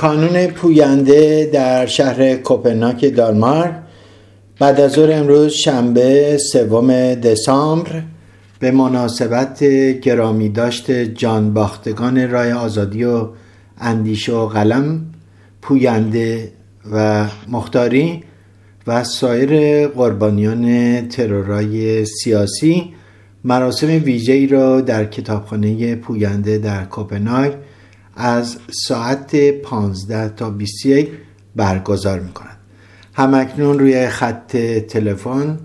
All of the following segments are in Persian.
کانون پوینده در شهر کوپنهاگ دانمارک بعد از ظهر امروز شنبه سوم دسامبر به مناسبت گرامی داشت جان باختگان رای آزادی و اندیشه و قلم پوینده و مختاری و سایر قربانیان ترورای سیاسی مراسم ویژه‌ای را در کتابخانه پوینده در کوپنهاگ از ساعت 15 تا 21 برگزار می کند همکنون روی خط تلفن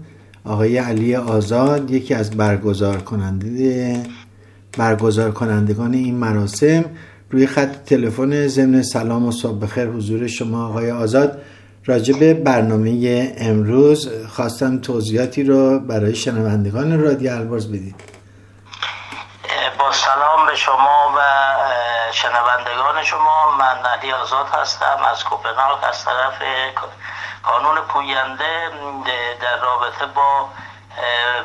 آقای علی آزاد یکی از برگزار کننده برگزار کنندگان این مراسم روی خط تلفن ضمن سلام و صبح بخیر حضور شما آقای آزاد راجب برنامه امروز. خواستم توضیحاتی رو برای شنوندگان رادیو البرز بدید. شما و شنوندگان شما من علی آزاد هستم از کوپنهاگ از طرف کانون پوینده در رابطه با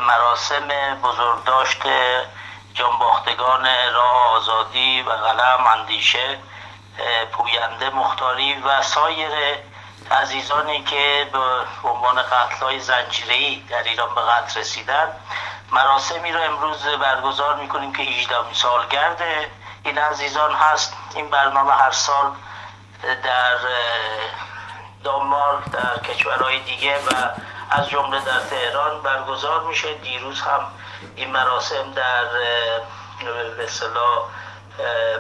مراسم بزرگداشت جانباختگان راه آزادی و قلم اندیشه پوینده مختاری و سایر عزیزانی که به عنوان قتل های زنجیری در ایران به قتل رسیدن. مراسمی رو امروز برگزار می‌کنیم که 18 سالگرد این عزیزان هست. این برنامه هر سال در دانمارک در کشورهای دیگه و از جمله در تهران برگزار میشه. دیروز هم این مراسم در به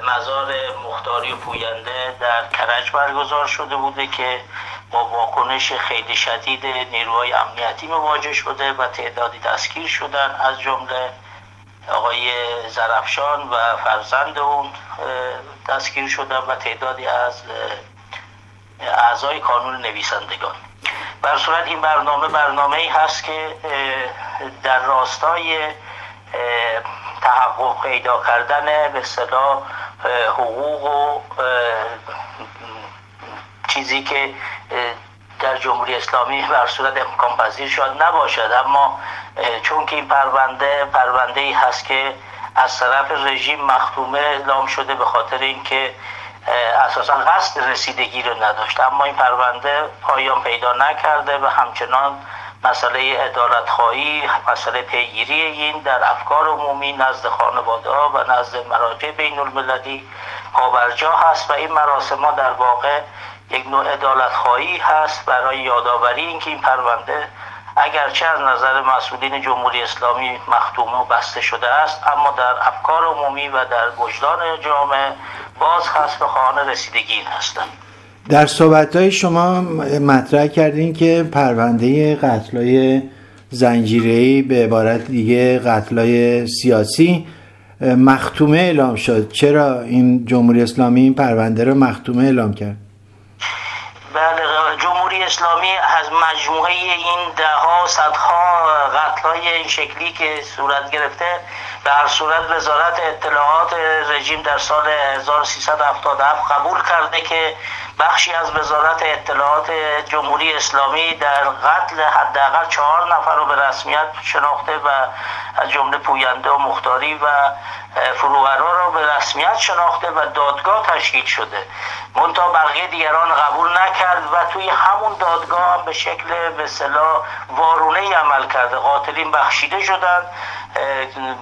مزار مختاری و پوینده در کرج برگزار شده بوده که با واکنش خیلی شدید نیروهای امنیتی مواجه شده و تعدادی دستگیر شدن. از جمله آقای زرفشان و فرزند اون دستگیر شدن و تعدادی از اعضای کانون نویسندگان. بر صورت این برنامه برنامه ای هست که در راستای تحقق پیدا کردن به صدا حقوق و چیزی که در جمهوری اسلامی بر صورت امکان پذیر شاید نباشد اما چون که این پرونده پرونده ای هست که از طرف رژیم مختومه اعلام شده به خاطر اینکه اساسا قصد رسیدگی رو نداشت. اما این پرونده پایان پیدا نکرده و همچنان مسئله ادارت خواهی مسئله پیگیری این در افکار عمومی نزد خانواده ها و نزد مراجع بین المللی پابرجا هست و این مراسم ها در واقع یک نوع ادالت خواهی هست برای یادآوری اینکه این پرونده اگرچه از نظر مسئولین جمهوری اسلامی مختومه و بسته شده است اما در افکار عمومی و در وجدان جامعه باز هست به خانه رسیدگی هستند. در صحبت های شما مطرح کردین که پرونده قتلای زنجیری به عبارت دیگه قتلای سیاسی مختومه اعلام شد. چرا این جمهوری اسلامی این پرونده رو مختومه اعلام کرد؟ اسلامی از مجموعه این ده ها صدها قتل های این شکلی که صورت گرفته به هر صورت وزارت اطلاعات رژیم در سال 1377 قبول کرده که بخشی از وزارت اطلاعات جمهوری اسلامی در قتل حداقل چهار نفر رو به رسمیت شناخته و از جمله پوینده و مختاری و فروغرا را به رسمیت شناخته و دادگاه تشکیل شده. منتها بقیه دیگران قبول نکرد و توی همون دادگاه به شکل به صلاح وارونه عمل کرده. قاتلین بخشیده شدند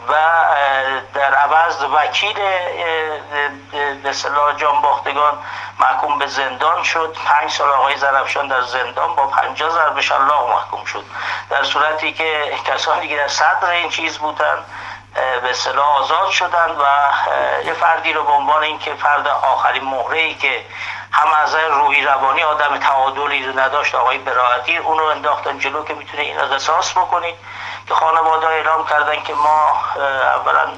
و در عوض وکیل به صلاح جانباختگان محکوم به زندان شد. پنج سال آقای زرفشان در زندان با پنجاه ضرب شلاق محکوم شد. در صورتی که کسانی که در صدر این چیز بودن به صلاح آزاد شدند و یه فردی رو به عنوان اینکه فرد آخرین مهره ای که هم از روحی روانی آدم تعادلی رو نداشت آقای براعتی اون رو انداختن جلو که می‌تونه این قصاص بکنید که خانواده اعلام کردن که ما اولا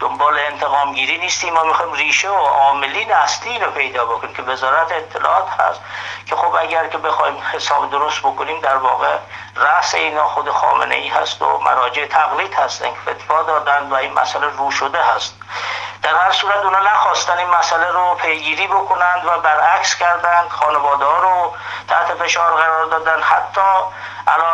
دنبال انتقام گیری نیستیم. ما می‌خوایم ریشه و عاملین اصلی رو پیدا بکنیم که وزارت اطلاعات هست که خب اگر که بخوایم حساب درست بکنیم در واقع رأس اینا خود خامنه ای هست و مراجع تقلید هستن که فتوا دادن و این مسئله رو شده هست. در هر صورت اونا نخواستن این مسئله رو پیگیری بکنند و برعکس کردند. خانواده ها رو تحت فشار قرار دادن. حتی علا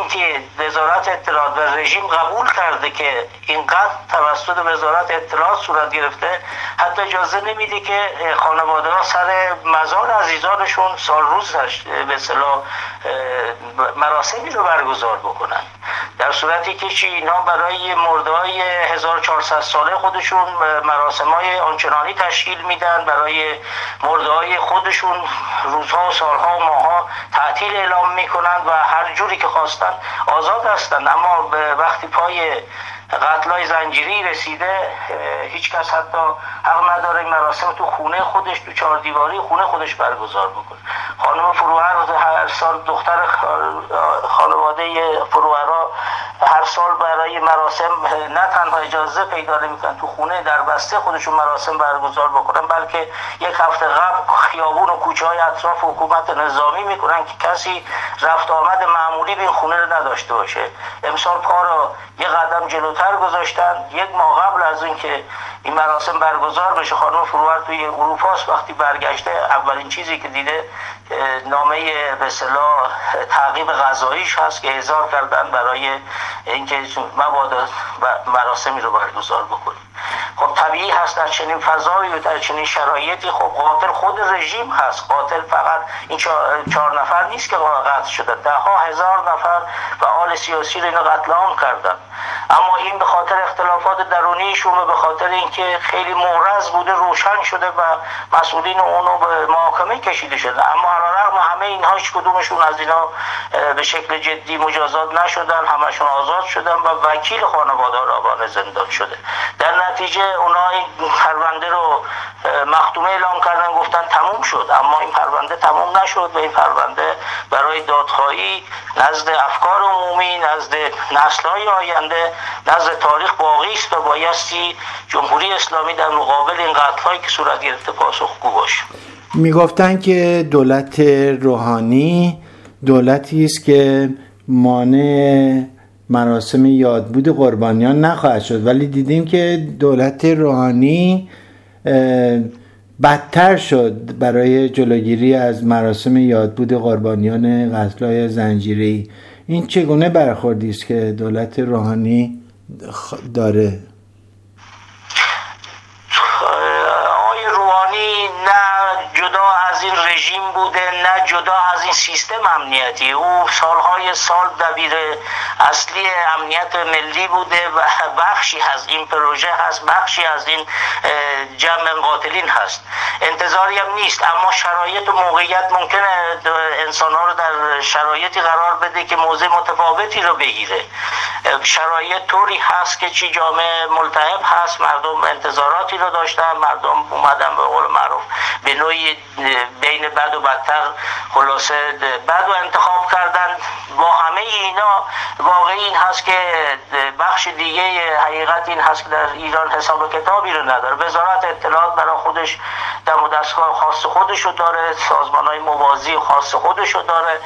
اینکه وزارت اطلاعات و رژیم قبول کرده که اینقدر توسط وزارت اطلاعات صورت گرفته حتی اجازه نمیده که خانواده ها سر مزار عزیزانشون سال روز به مراسمی رو برگزار بکنن. در صورتی که چی؟ اینا برای های 1400 ساله خودشون مراسم های آنچنانی تشکیل میدن برای های خودشون روزها سالها و ماها تعطیل اعلام می‌کنن و هر جوری که خواستن آزاد هستند اما وقتی پای قتلای زنجیری رسیده هیچ کس حتی حق نداره مراسم تو خونه خودش تو چهار دیواری خونه خودش برگزار بکنه. خانم فروهر هر سال دختر خانواده فروهرها هر سال برای مراسم نه تنها اجازه پیدا نمی‌کنن تو خونه در بسته خودشون مراسم برگزار بکنن بلکه یک هفته قبل خیابون و کوچه های اطراف حکومت نظامی می‌کنن که کسی رفت آمد معمولی به این خونه رو نداشته باشه. امسال پا را یه قدم جلوتر گذاشتن یک ماه قبل از اینکه این مراسم برگزار بشه. خانم فروهر توی اروپاست. وقتی برگشته اولین چیزی که دیده نامه به صلاح تعقیب غذاییش هست که اعزار کردن برای اینکه مبادا مراسمی رو برگزار بکنیم. خب طبیعی هست در چنین فضایی و در چنین شرایطی. خب قاتل خود رژیم هست. قاتل فقط این چهار نفر نیست که قتل شده. ده ها هزار نفر و آل سیاسی رو اینو قتل عام کردن. اما این به خاطر اختلافات درونیشون و به خاطر اینکه خیلی مورز بوده روشن شده و مسئولین اونو به محاکمه کشیده شده. اما رغم همه اینها هیچ کدومشون از اینا به شکل جدی مجازات نشدن همشون آزاد شدن و وکیل خانواده را زندان شده. در نتیجه اونا این پرونده رو مختومه اعلام کردن گفتن تموم شد. اما این پرونده تموم نشد و این پرونده برای دادخواهی نزد افکار عمومی نزد نسلهای آینده نزد تاریخ باقی است و بایستی جمهوری اسلامی در مقابل این قتلهایی که صورت گرفته پاسخگو باشه. می‌گفتن که دولت روحانی دولتی است که مانع مراسم یادبود قربانیان نخواهد شد. ولی دیدیم که دولت روحانی بدتر شد برای جلوگیری از مراسم یادبود قربانیان قتلای زنجیری این چگونه برخوردی است که دولت روحانی داره؟ از این رژیم بوده نه جدا از این سیستم امنیتی. او سالهای سال دبیر اصلی امنیت ملی بوده و بخشی از این پروژه هست بخشی از این جمع قاتلین هست. انتظاری هم نیست اما شرایط و موقعیت ممکنه انسان ها رو در شرایطی قرار بده که موضع متفاوتی رو بگیره. شرایط طوری هست که چی جامعه ملتهب هست مردم انتظاراتی رو داشتن مردم اومدن به قول معروف به نوعی بین بد و بدتر خلاصه بد و انتخاب کردن با همه اینا واقعی این هست که بخش دیگه حقیقت این هست که در ایران حساب کتابی رو نداره. وزارت اطلاعات برای خودش در دستگاه خاص خودش رو داره سازمان های موازی خاص خودش رو داره.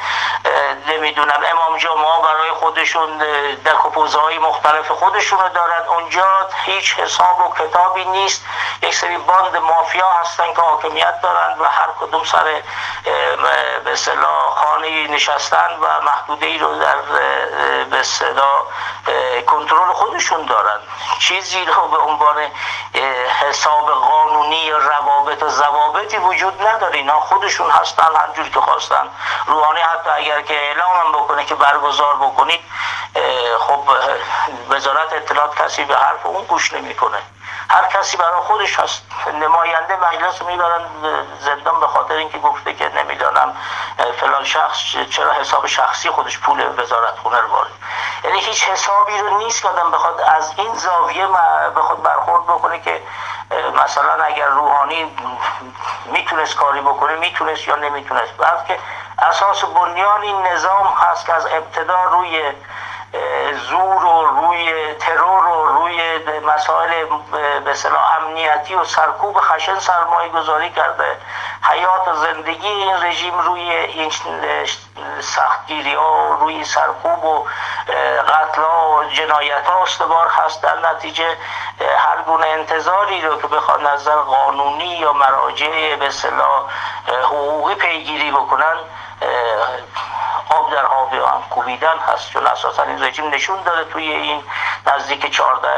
نمی‌دونم امام جمعه برای خودشون دک و های مختلف خودشون رو دارن. اونجا هیچ حساب و کتابی نیست. یک سری باند مافیا هستن که حاکمیت دارن و هر کدوم سر به خانه نشستن و محدوده ای رو در به صلاح کنترل خودشون دارن. چیزی رو به عنوان حساب قانونی روابط و ضوابطی وجود نداره. اینا خودشون هستن همجور که خواستن. روحانی حتی اگر که اعلام هم بکنه که برگزار بکنید خب وزارت اطلاعات کسی به حرف اون گوش نمی‌کنه. هر کسی برای خودش هست. نماینده مجلس رو می‌برن زندان به خاطر اینکه گفته که نمی‌دانم فلان شخص چرا حساب شخصی خودش پول وزارت خونه رو وارد یعنی هیچ حسابی رو نیست که آدم بخواد از این زاویه بخواد برخورد بکنه که مثلا اگر روحانی می‌تونست کاری بکنه می‌تونست یا نمی‌تونست. بلکه اساس بنیان این نظام هست که از ابتدا روی زور و روی ترور و روی مسائل به امنیتی و سرکوب خشن سرمایه گذاری کرده. حیات زندگی این رژیم روی این سختگیری ها روی سرکوب و قتل ها و جنایت ها استوار هست. در نتیجه هر گونه انتظاری رو که بخواد نظر قانونی یا مراجع به حقوقی پیگیری بکنن آب در آب کوبیدن هست چون اساسا این رژیم نشون داره توی این نزدیک 14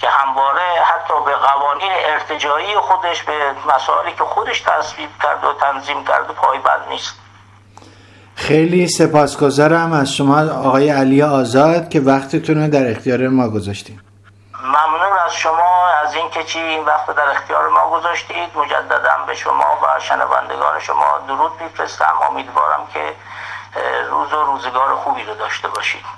که همواره حتی به قوانین ارتجایی خودش به مسائلی که خودش تصویب کرد و تنظیم کرد پایبند نیست. خیلی سپاسگزارم از شما آقای علی آزاد که وقتتون رو در اختیار ما گذاشتید ممنون از شما از اینکه چی این وقت در اختیار ما گذاشتید. مجددا به شما و شنوندگان شما درود میفرستم. امیدوارم که روز و روزگار خوبی رو داشته باشید.